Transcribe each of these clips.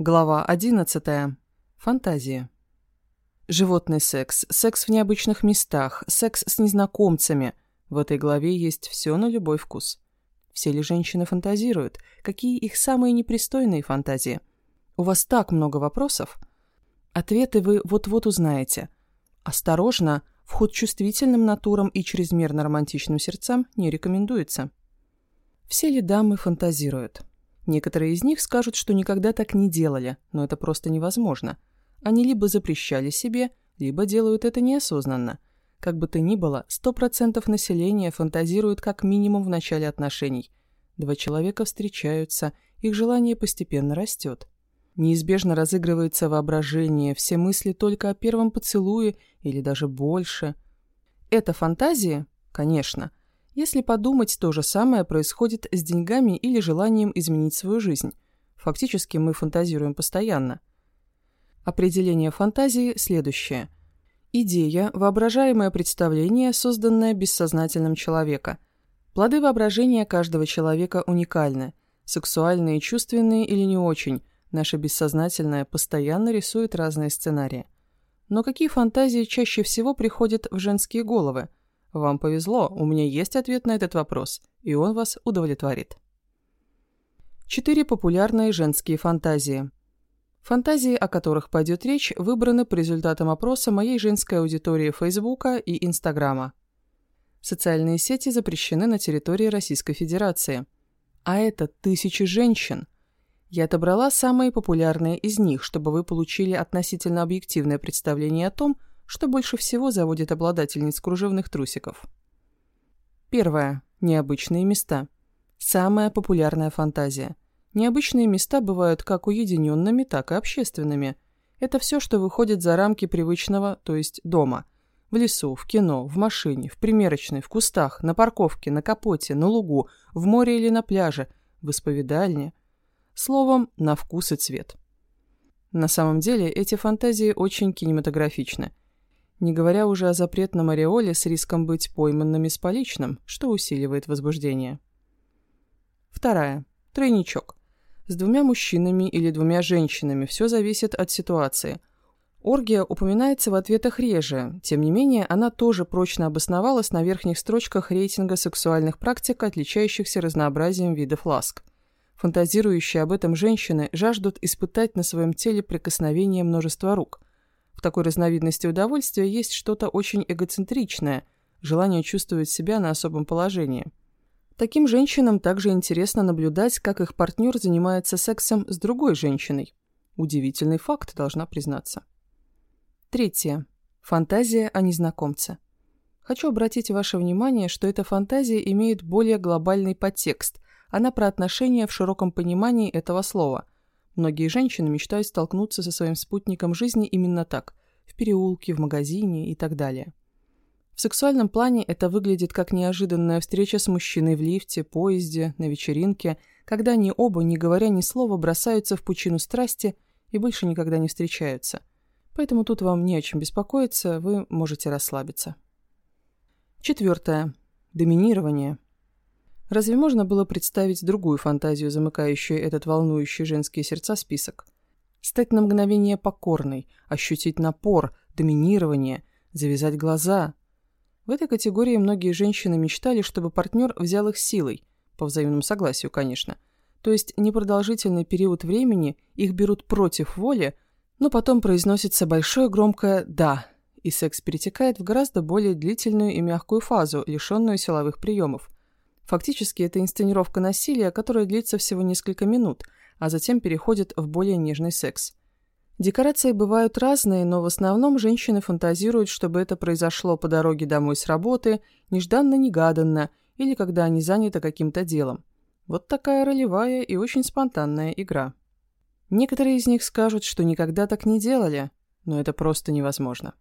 Глава 11. Фантазия. Животный секс, секс в необычных местах, секс с незнакомцами. В этой главе есть все на любой вкус. Все ли женщины фантазируют? Какие их самые непристойные фантазии? У вас так много вопросов? Ответы вы вот-вот узнаете. Осторожно, вход чувствительным натурам и чрезмерно романтичным сердцам не рекомендуется. Все ли дамы фантазируют? Некоторые из них скажут, что никогда так не делали, но это просто невозможно. Они либо запрещали себе, либо делают это неосознанно. Как бы то ни было, 100% населения фантазируют как минимум в начале отношений. Два человека встречаются, их желание постепенно растет. Неизбежно разыгрывается воображение, все мысли только о первом поцелуе или даже больше. Это фантазии? Конечно. Если подумать, то же самое происходит с деньгами или желанием изменить свою жизнь. Фактически мы фантазируем постоянно. Определение фантазии следующее. Идея – воображаемое представление, созданное бессознательным человека. Плоды воображения каждого человека уникальны. Сексуальные, чувственные или не очень. Наше бессознательное постоянно рисует разные сценарии. Но какие фантазии чаще всего приходят в женские головы – вам повезло, у меня есть ответ на этот вопрос, и он вас удовлетворит. Четыре популярные женские фантазии. Фантазии, о которых пойдет речь, выбраны по результатам опроса моей женской аудитории Фейсбука и Инстаграма. Социальные сети запрещены на территории Российской Федерации. А это тысячи женщин. Я отобрала самые популярные из них, чтобы вы получили относительно объективное представление о том, что больше всего заводит обладательниц кружевных трусиков. Первое. Необычные места. Самая популярная фантазия. Необычные места бывают как уединенными, так и общественными. Это все, что выходит за рамки привычного, то есть дома. В лесу, в кино, в машине, в примерочной, в кустах, на парковке, на капоте, на лугу, в море или на пляже, в исповедальне. Словом, на вкус и цвет. На самом деле эти фантазии очень кинематографичны – не говоря уже о запретном ореоле с риском быть пойманными с поличным, что усиливает возбуждение. Вторая. Тройничок. С двумя мужчинами или двумя женщинами все зависит от ситуации. Оргия упоминается в ответах реже, тем не менее она тоже прочно обосновалась на верхних строчках рейтинга сексуальных практик, отличающихся разнообразием видов ласк. Фантазирующие об этом женщины жаждут испытать на своем теле прикосновение множества рук – в такой разновидности удовольствия есть что-то очень эгоцентричное, желание чувствовать себя на особом положении. Таким женщинам также интересно наблюдать, как их партнер занимается сексом с другой женщиной. Удивительный факт, должна признаться. Третье. Фантазия о незнакомце. Хочу обратить ваше внимание, что эта фантазия имеет более глобальный подтекст. Она про отношения в широком понимании этого слова – Многие женщины мечтают столкнуться со своим спутником жизни именно так – в переулке, в магазине и так далее. В сексуальном плане это выглядит как неожиданная встреча с мужчиной в лифте, поезде, на вечеринке, когда они оба, не говоря ни слова, бросаются в пучину страсти и больше никогда не встречаются. Поэтому тут вам не о чем беспокоиться, вы можете расслабиться. Четвертое. Доминирование – Разве можно было представить другую фантазию, замыкающую этот волнующий женские сердца список? Стать на мгновение покорной, ощутить напор, доминирование, завязать глаза. В этой категории многие женщины мечтали, чтобы партнер взял их силой, по взаимному согласию, конечно. То есть непродолжительный период времени их берут против воли, но потом произносится большое громкое «да», и секс перетекает в гораздо более длительную и мягкую фазу, лишенную силовых приемов – Фактически это инсценировка насилия, которая длится всего несколько минут, а затем переходит в более нежный секс. Декорации бывают разные, но в основном женщины фантазируют, чтобы это произошло по дороге домой с работы, нежданно-негаданно, или когда они заняты каким-то делом. Вот такая ролевая и очень спонтанная игра. Некоторые из них скажут, что никогда так не делали, но это просто невозможно.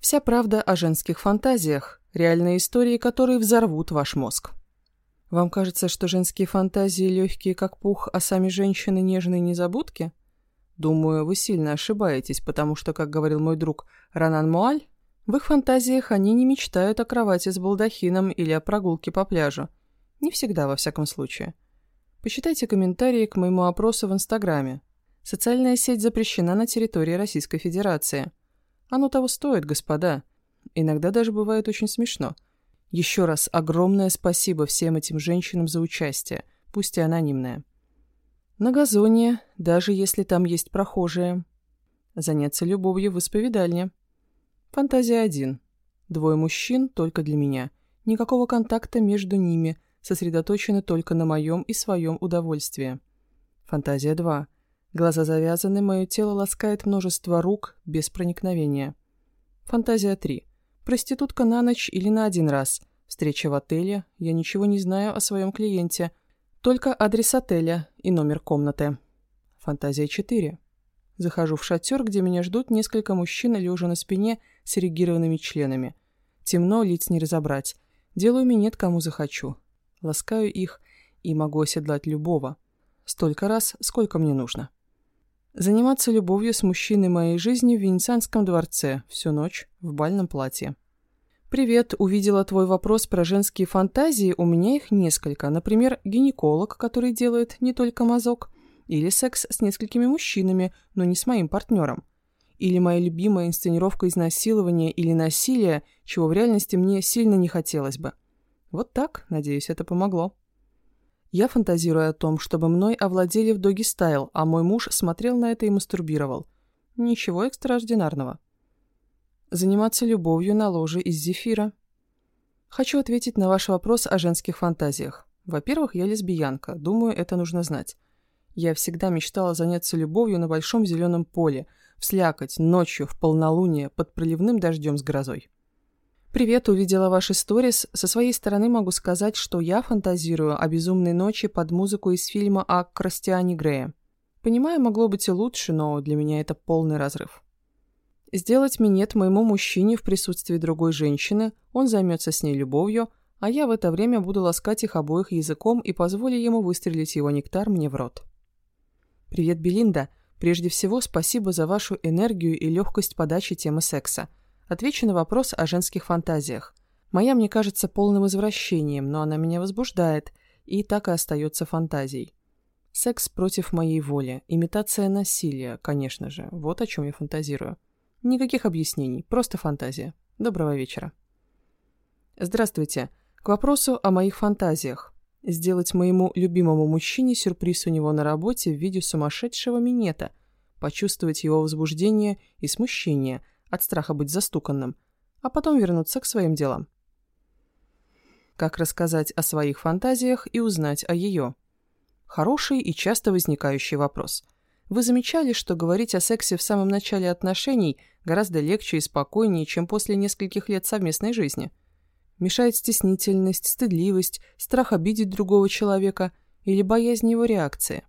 Вся правда о женских фантазиях, Реальные истории, которые взорвут ваш мозг. Вам кажется, что женские фантазии легкие, как пух, а сами женщины нежные незабудки? Думаю, вы сильно ошибаетесь, потому что, как говорил мой друг Ранан Муаль, в их фантазиях они не мечтают о кровати с балдахином или о прогулке по пляжу. Не всегда, во всяком случае. Почитайте комментарии к моему опросу в Инстаграме. Социальная сеть запрещена на территории Российской Федерации. Оно того стоит, господа. Иногда даже бывает очень смешно. Еще раз огромное спасибо всем этим женщинам за участие, пусть и анонимное. На газоне, даже если там есть прохожие. Заняться любовью в исповедальне. Фантазия один. Двое мужчин только для меня. Никакого контакта между ними, сосредоточены только на моем и своем удовольствии. Фантазия 2. Глаза завязаны, мое тело ласкает множество рук без проникновения. Фантазия 3. Проститутка на ночь или на один раз. Встреча в отеле. Я ничего не знаю о своем клиенте. Только адрес отеля и номер комнаты. Фантазия 4. Захожу в шатер, где меня ждут несколько мужчин, лежа на спине с эрегированными членами. Темно, лиц не разобрать. Делаю минет, кому захочу. Ласкаю их и могу оседлать любого. Столько раз, сколько мне нужно. Заниматься любовью с мужчиной моей жизни в Венецианском дворце всю ночь в бальном платье. «Привет, увидела твой вопрос про женские фантазии, у меня их несколько. Например, гинеколог, который делает не только мазок, или секс с несколькими мужчинами, но не с моим партнером. Или моя любимая инсценировка изнасилования или насилия, чего в реальности мне сильно не хотелось бы. Вот так, надеюсь, это помогло. Я фантазирую о том, чтобы мной овладели в доги-стайл, а мой муж смотрел на это и мастурбировал. Ничего экстраординарного. Заниматься любовью на ложе из зефира. Хочу ответить на ваш вопрос о женских фантазиях. Во-первых, я лесбиянка, думаю, это нужно знать. Я всегда мечтала заняться любовью на большом зеленом поле, в слякоть, ночью, в полнолуние, под проливным дождем с грозой. «Привет, увидела ваши сторис. Со своей стороны могу сказать, что я фантазирую о безумной ночи под музыку из фильма о Крастиане Грея. Понимаю, могло быть и лучше, но для меня это полный разрыв. Сделать минет моему мужчине в присутствии другой женщины, он займется с ней любовью, а я в это время буду ласкать их обоих языком и позволю ему выстрелить его нектар мне в рот. Привет, Белинда. Прежде всего, спасибо за вашу энергию и легкость подачи темы секса. Отвечу на вопрос о женских фантазиях. Моя мне кажется полным извращением, но она меня возбуждает, и так и остается фантазией. Секс против моей воли, имитация насилия, конечно же, вот о чем я фантазирую. Никаких объяснений, просто фантазия. Доброго вечера. Здравствуйте. К вопросу о моих фантазиях. Сделать моему любимому мужчине сюрприз у него на работе в виде сумасшедшего минета, почувствовать его возбуждение и смущение – от страха быть застуканным, а потом вернуться к своим делам. Как рассказать о своих фантазиях и узнать о ее? Хороший и часто возникающий вопрос. Вы замечали, что говорить о сексе в самом начале отношений гораздо легче и спокойнее, чем после нескольких лет совместной жизни? Мешает стеснительность, стыдливость, страх обидеть другого человека или боязнь его реакции.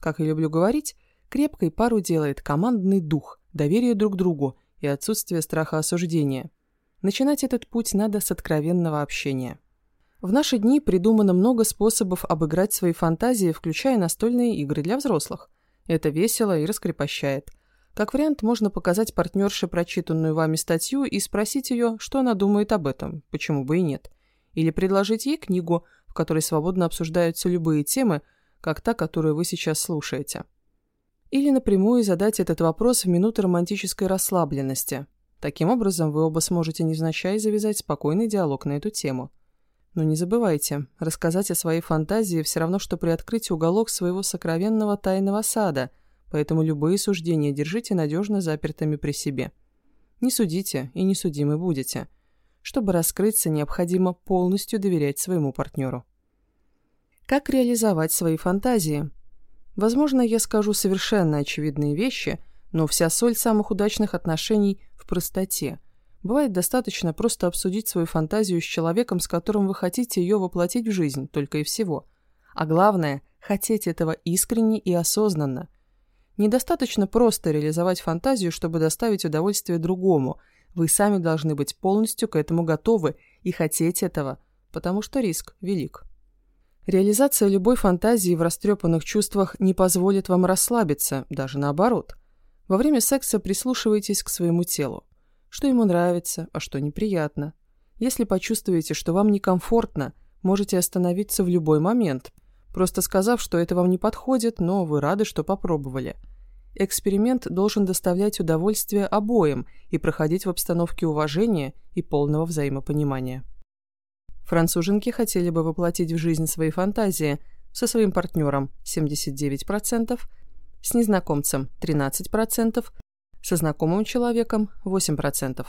Как я люблю говорить, крепкой пару делает командный дух, доверие друг другу и отсутствие страха осуждения. Начинать этот путь надо с откровенного общения. В наши дни придумано много способов обыграть свои фантазии, включая настольные игры для взрослых. Это весело и раскрепощает. Как вариант, можно показать партнерше прочитанную вами статью и спросить ее, что она думает об этом, почему бы и нет. Или предложить ей книгу, в которой свободно обсуждаются любые темы, как та, которую вы сейчас слушаете. Или напрямую задать этот вопрос в минуты романтической расслабленности. Таким образом, вы оба сможете невзначай завязать спокойный диалог на эту тему. Но не забывайте, рассказать о своей фантазии все равно, что приоткрыть уголок своего сокровенного тайного сада, поэтому любые суждения держите надежно запертыми при себе. Не судите и не судимы будете. Чтобы раскрыться, необходимо полностью доверять своему партнеру. Как реализовать свои фантазии – Возможно, я скажу совершенно очевидные вещи, но вся соль самых удачных отношений в простоте. Бывает достаточно просто обсудить свою фантазию с человеком, с которым вы хотите ее воплотить в жизнь, только и всего. А главное – хотеть этого искренне и осознанно. Недостаточно просто реализовать фантазию, чтобы доставить удовольствие другому. Вы сами должны быть полностью к этому готовы и хотеть этого, потому что риск велик. Реализация любой фантазии в растрепанных чувствах не позволит вам расслабиться, даже наоборот. Во время секса прислушивайтесь к своему телу. Что ему нравится, а что неприятно. Если почувствуете, что вам некомфортно, можете остановиться в любой момент. просто сказав, что это вам не подходит, но вы рады, что попробовали. Эксперимент должен доставлять удовольствие обоим и проходить в обстановке уважения и полного взаимопонимания. Француженки хотели бы воплотить в жизнь свои фантазии со своим партнером 79%, с незнакомцем 13%, со знакомым человеком 8%.